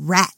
rat.